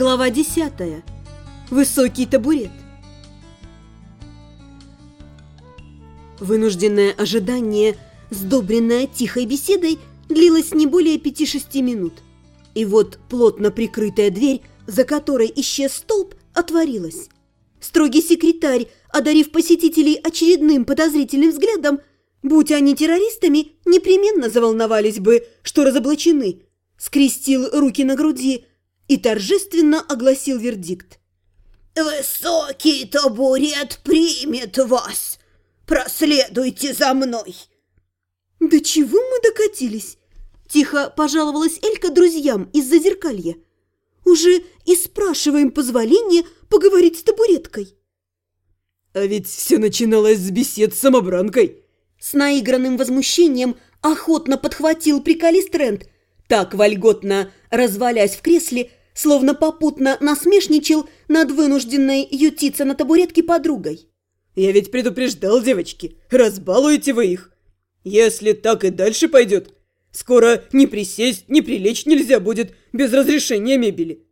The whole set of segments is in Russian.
Глава 10. Высокий табурет. Вынужденное ожидание, сдобренное тихой беседой, длилось не более пяти-шести минут. И вот плотно прикрытая дверь, за которой исчез столб, отворилась. Строгий секретарь, одарив посетителей очередным подозрительным взглядом, будь они террористами, непременно заволновались бы, что разоблачены, скрестил руки на груди и торжественно огласил вердикт. «Высокий табурет примет вас! Проследуйте за мной!» «До чего мы докатились?» Тихо пожаловалась Элька друзьям из-за зеркалья. «Уже и спрашиваем позволения поговорить с табуреткой». «А ведь все начиналось с бесед с самобранкой!» С наигранным возмущением охотно подхватил приколист Рент, так вольготно развалясь в кресле, словно попутно насмешничал над вынужденной ютиться на табуретке подругой. «Я ведь предупреждал, девочки, разбалуете вы их. Если так и дальше пойдет, скоро ни присесть, ни прилечь нельзя будет без разрешения мебели».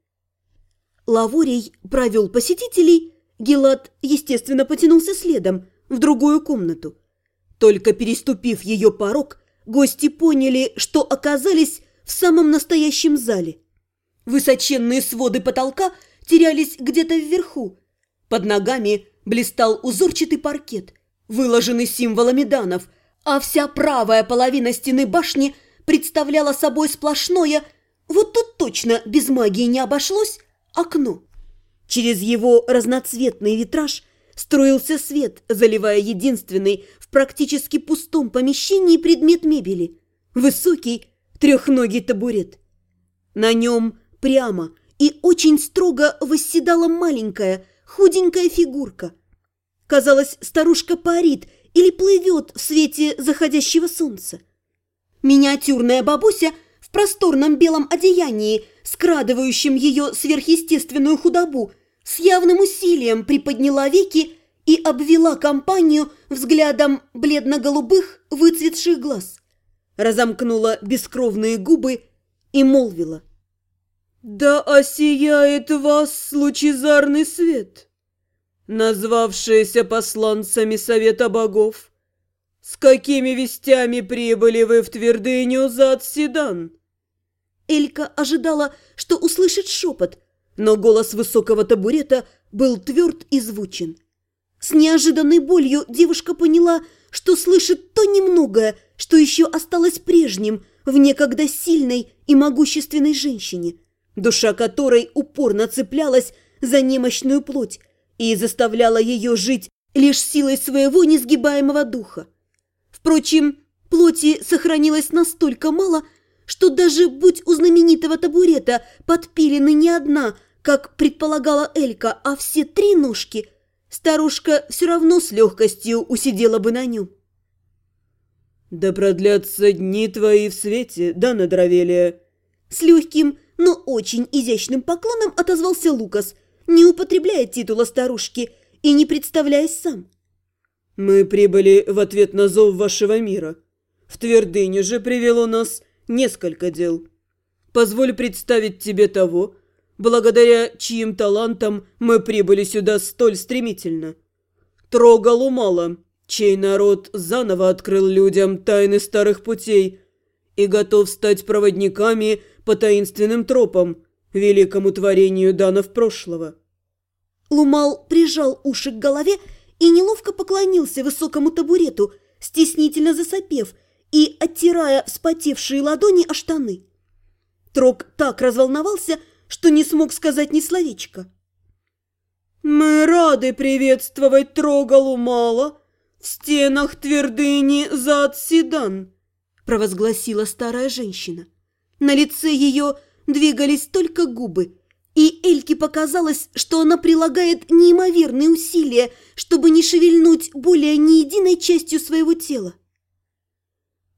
Лаворий провел посетителей, Гелат, естественно, потянулся следом, в другую комнату. Только переступив ее порог, гости поняли, что оказались в самом настоящем зале – Высоченные своды потолка терялись где-то вверху. Под ногами блистал узорчатый паркет, выложенный символами данов, а вся правая половина стены башни представляла собой сплошное, вот тут точно без магии не обошлось, окно. Через его разноцветный витраж струился свет, заливая единственный в практически пустом помещении предмет мебели – высокий трехногий табурет. На нем прямо и очень строго восседала маленькая, худенькая фигурка. Казалось, старушка парит или плывет в свете заходящего солнца. Миниатюрная бабуся в просторном белом одеянии, скрадывающем ее сверхъестественную худобу, с явным усилием приподняла веки и обвела компанию взглядом бледно-голубых выцветших глаз. Разомкнула бескровные губы и молвила. «Да осияет вас лучезарный свет, назвавшиеся посланцами Совета Богов. С какими вестями прибыли вы в твердыню за Отседан?» Элька ожидала, что услышит шепот, но голос высокого табурета был тверд и звучен. С неожиданной болью девушка поняла, что слышит то немногое, что еще осталось прежним в некогда сильной и могущественной женщине – душа которой упорно цеплялась за немощную плоть и заставляла ее жить лишь силой своего несгибаемого духа. Впрочем, плоти сохранилось настолько мало, что даже будь у знаменитого табурета подпилены не одна, как предполагала Элька, а все три ножки, старушка все равно с легкостью усидела бы на нем. «Да продлятся дни твои в свете, да, Надравелия?» С легким, но очень изящным поклоном отозвался Лукас, не употребляя титула старушки и не представляясь сам. «Мы прибыли в ответ на зов вашего мира. В твердыню же привело нас несколько дел. Позволь представить тебе того, благодаря чьим талантам мы прибыли сюда столь стремительно. Трогал мало, чей народ заново открыл людям тайны старых путей и готов стать проводниками по таинственным тропам, великому творению данов прошлого. Лумал прижал уши к голове и неловко поклонился высокому табурету, стеснительно засопев и оттирая вспотевшие ладони о штаны. Трок так разволновался, что не смог сказать ни словечка. «Мы рады приветствовать Трога Лумала в стенах твердыни Зад-Сидан», провозгласила старая женщина. На лице ее двигались только губы, и Эльке показалось, что она прилагает неимоверные усилия, чтобы не шевельнуть более ни единой частью своего тела.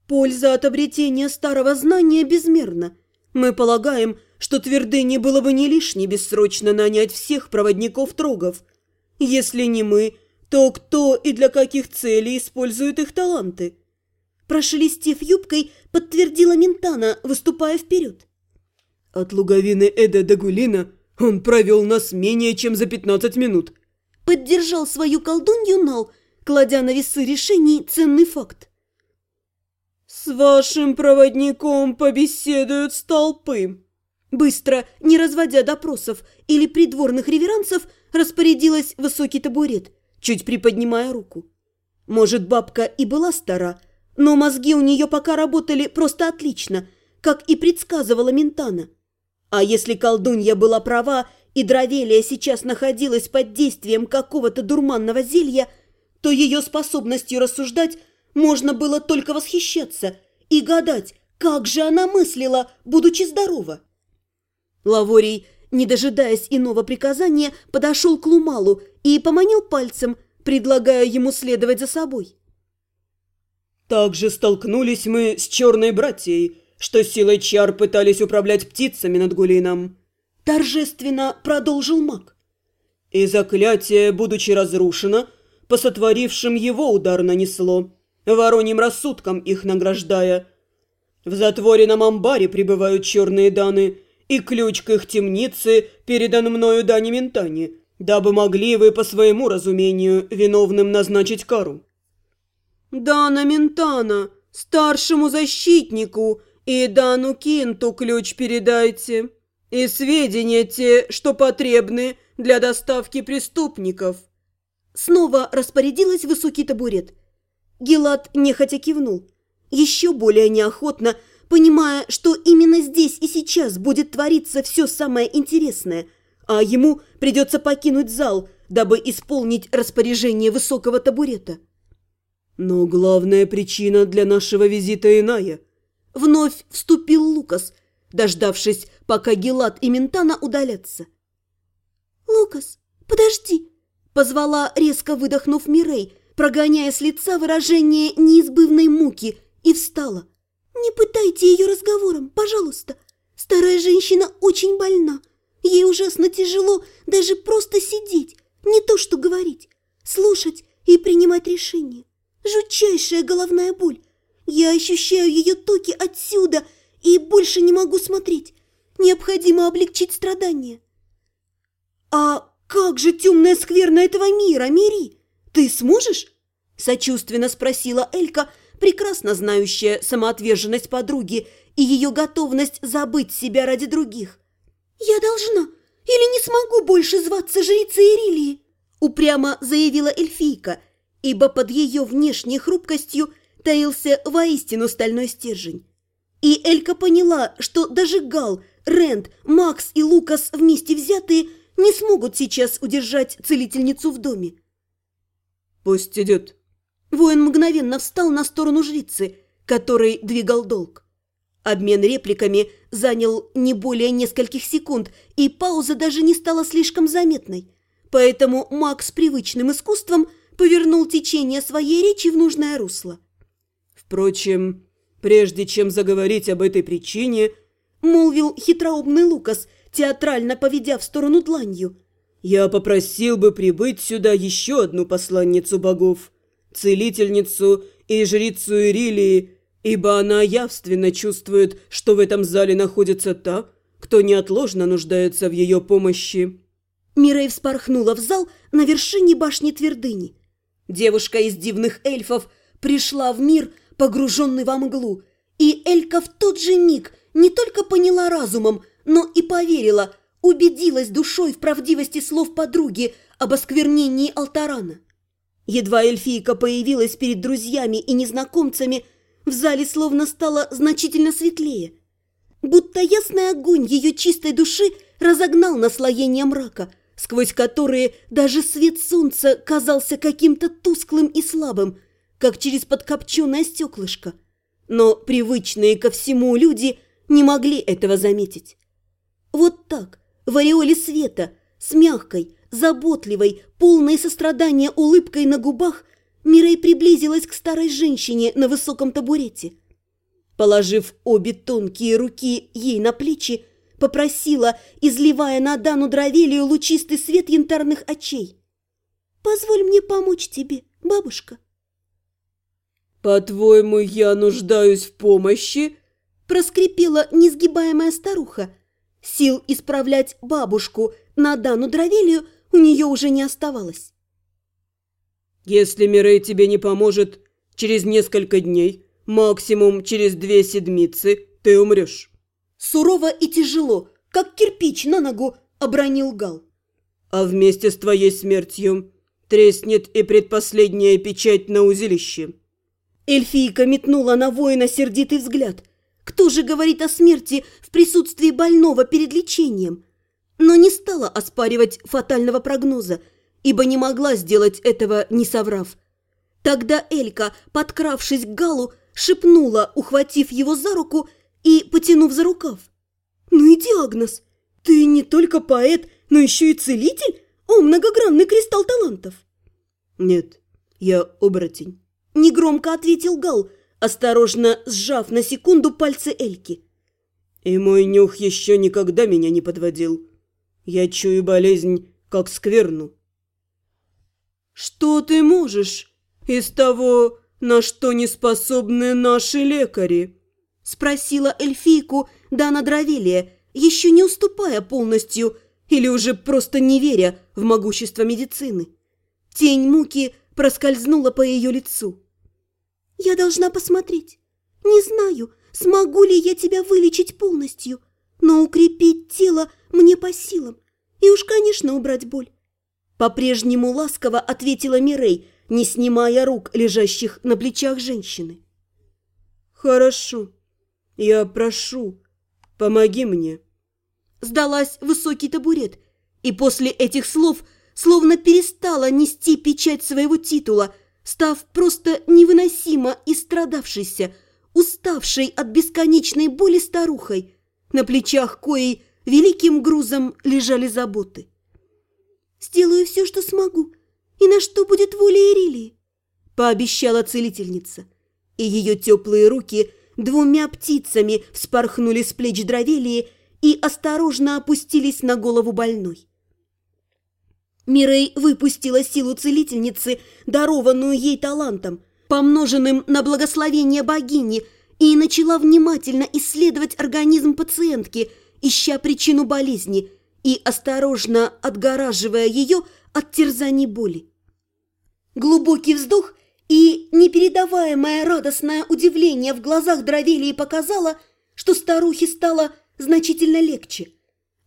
Польза от обретения старого знания безмерна. Мы полагаем, что твердыне было бы не лишне бессрочно нанять всех проводников-трогов. Если не мы, то кто и для каких целей использует их таланты? Прошелестев юбкой, подтвердила Ментана, выступая вперед. От луговины Эда до Гулина Он провел нас менее чем за 15 минут. Поддержал свою колдунью Нал, кладя на весы решений ценный факт. «С вашим проводником побеседуют столпы». Быстро, не разводя допросов или придворных реверансов, распорядилась высокий табурет, чуть приподнимая руку. Может, бабка и была стара, но мозги у нее пока работали просто отлично, как и предсказывала Ментана. А если колдунья была права, и Дравелия сейчас находилась под действием какого-то дурманного зелья, то ее способностью рассуждать можно было только восхищаться и гадать, как же она мыслила, будучи здорова. Лаворий, не дожидаясь иного приказания, подошел к Лумалу и поманил пальцем, предлагая ему следовать за собой. Также столкнулись мы с черной братьей, что силой чар пытались управлять птицами над Гулином. Торжественно продолжил маг. И заклятие, будучи разрушено, по сотворившим его удар нанесло, вороньим рассудком их награждая. В затворенном амбаре пребывают черные даны, и ключ к их темнице передан мною Дани Ментане, дабы могли вы по своему разумению виновным назначить кару. «Дана Ментана, старшему защитнику и Дану Кинту ключ передайте, и сведения те, что потребны для доставки преступников». Снова распорядилась высокий табурет. Гелат нехотя кивнул. Еще более неохотно, понимая, что именно здесь и сейчас будет твориться все самое интересное, а ему придется покинуть зал, дабы исполнить распоряжение высокого табурета. Но главная причина для нашего визита иная. Вновь вступил Лукас, дождавшись, пока Гелат и Ментана удалятся. «Лукас, подожди!» – позвала, резко выдохнув Мирей, прогоняя с лица выражение неизбывной муки, и встала. «Не пытайте ее разговором, пожалуйста. Старая женщина очень больна. Ей ужасно тяжело даже просто сидеть, не то что говорить, слушать и принимать решения. Жутчайшая головная боль. Я ощущаю ее токи отсюда и больше не могу смотреть. Необходимо облегчить страдания. А как же темная скверна этого мира, Мири? Ты сможешь? Сочувственно спросила Элька, прекрасно знающая самоотверженность подруги и ее готовность забыть себя ради других. «Я должна или не смогу больше зваться жрицей Ирилии?» упрямо заявила эльфийка – ибо под ее внешней хрупкостью таился воистину стальной стержень. И Элька поняла, что даже Гал, Рент, Макс и Лукас вместе взятые не смогут сейчас удержать целительницу в доме. «Пусть идет». Воин мгновенно встал на сторону жрицы, который двигал долг. Обмен репликами занял не более нескольких секунд, и пауза даже не стала слишком заметной. Поэтому Макс привычным искусством – повернул течение своей речи в нужное русло. «Впрочем, прежде чем заговорить об этой причине, — молвил хитроумный Лукас, театрально поведя в сторону дланью, — я попросил бы прибыть сюда еще одну посланницу богов, целительницу и жрицу Ирилии, ибо она явственно чувствует, что в этом зале находится та, кто неотложно нуждается в ее помощи». Мирей вспорхнула в зал на вершине башни Твердыни. Девушка из дивных эльфов пришла в мир, погруженный во мглу, и Элька в тот же миг не только поняла разумом, но и поверила, убедилась душой в правдивости слов подруги об осквернении Алтарана. Едва эльфийка появилась перед друзьями и незнакомцами, в зале словно стало значительно светлее. Будто ясный огонь ее чистой души разогнал наслоение мрака – сквозь которые даже свет солнца казался каким-то тусклым и слабым, как через подкопченное стеклышко. Но привычные ко всему люди не могли этого заметить. Вот так, в ореоле света, с мягкой, заботливой, полной сострадания улыбкой на губах, Мирей приблизилась к старой женщине на высоком табурете. Положив обе тонкие руки ей на плечи, попросила, изливая на Дану Дравелию лучистый свет янтарных очей. «Позволь мне помочь тебе, бабушка». «По-твоему, я нуждаюсь в помощи?» проскрипела несгибаемая старуха. Сил исправлять бабушку на Дану Дравелию у нее уже не оставалось. «Если Мирей тебе не поможет, через несколько дней, максимум через две седмицы, ты умрешь». Сурово и тяжело, как кирпич на ногу, обронил Гал. «А вместе с твоей смертью треснет и предпоследняя печать на узилище». Эльфийка метнула на воина сердитый взгляд. Кто же говорит о смерти в присутствии больного перед лечением? Но не стала оспаривать фатального прогноза, ибо не могла сделать этого, не соврав. Тогда Элька, подкравшись к Галу, шепнула, ухватив его за руку и потянув за рукав. «Ну и диагноз! Ты не только поэт, но еще и целитель? О, многогранный кристалл талантов!» «Нет, я оборотень». Негромко ответил Гал, осторожно сжав на секунду пальцы Эльки. «И мой нюх еще никогда меня не подводил. Я чую болезнь, как скверну». «Что ты можешь из того, на что не способны наши лекари?» Спросила эльфийку Дана Дравелия, еще не уступая полностью или уже просто не веря в могущество медицины. Тень муки проскользнула по ее лицу. «Я должна посмотреть. Не знаю, смогу ли я тебя вылечить полностью, но укрепить тело мне по силам и уж, конечно, убрать боль». По-прежнему ласково ответила Мирей, не снимая рук, лежащих на плечах женщины. «Хорошо, я прошу, помоги мне». Сдалась высокий табурет, и после этих слов – словно перестала нести печать своего титула, став просто невыносимо истрадавшейся, уставшей от бесконечной боли старухой, на плечах коей великим грузом лежали заботы. «Сделаю все, что смогу, и на что будет воля Ирилии», – пообещала целительница, и ее теплые руки двумя птицами вспорхнули с плеч дровелии и осторожно опустились на голову больной. Мирей выпустила силу целительницы, дарованную ей талантом, помноженным на благословение богини, и начала внимательно исследовать организм пациентки, ища причину болезни и осторожно отгораживая ее от терзаний боли. Глубокий вздох и непередаваемое радостное удивление в глазах Дровелии показало, что старухе стало значительно легче.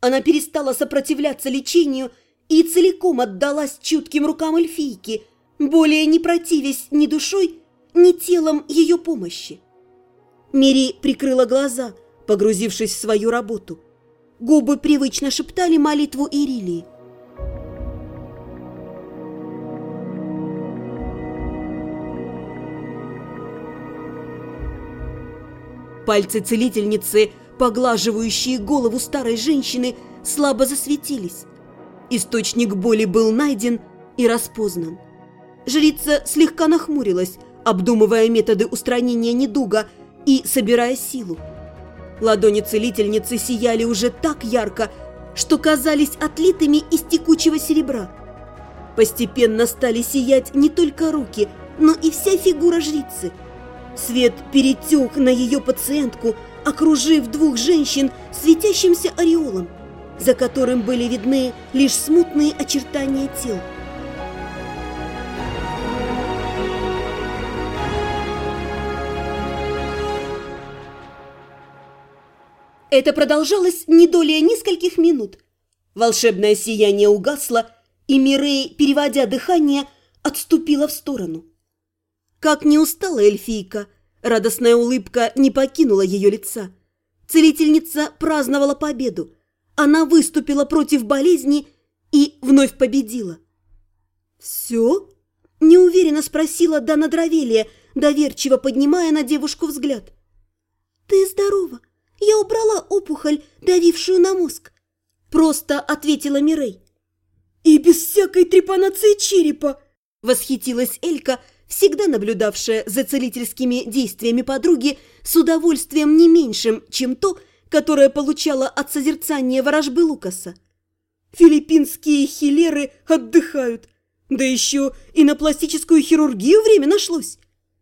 Она перестала сопротивляться лечению и целиком отдалась чутким рукам эльфийки, более не противясь ни душой, ни телом ее помощи. Мири прикрыла глаза, погрузившись в свою работу. Губы привычно шептали молитву Ирилии. Пальцы целительницы, поглаживающие голову старой женщины, слабо засветились. Источник боли был найден и распознан. Жрица слегка нахмурилась, обдумывая методы устранения недуга и собирая силу. Ладони целительницы сияли уже так ярко, что казались отлитыми из текучего серебра. Постепенно стали сиять не только руки, но и вся фигура жрицы. Свет перетек на ее пациентку, окружив двух женщин светящимся ореолом за которым были видны лишь смутные очертания тел. Это продолжалось не долее нескольких минут. Волшебное сияние угасло, и Мирей, переводя дыхание, отступила в сторону. Как не устала эльфийка, радостная улыбка не покинула ее лица. Целительница праздновала победу. Она выступила против болезни и вновь победила. «Все?» – неуверенно спросила Дана Дравелия, доверчиво поднимая на девушку взгляд. «Ты здорова. Я убрала опухоль, давившую на мозг», – просто ответила Мирей. «И без всякой трепанации черепа!» – восхитилась Элька, всегда наблюдавшая за целительскими действиями подруги с удовольствием не меньшим, чем то, которое получала от созерцания ворожбы Лукаса. Филиппинские хилеры отдыхают, да еще и на пластическую хирургию время нашлось.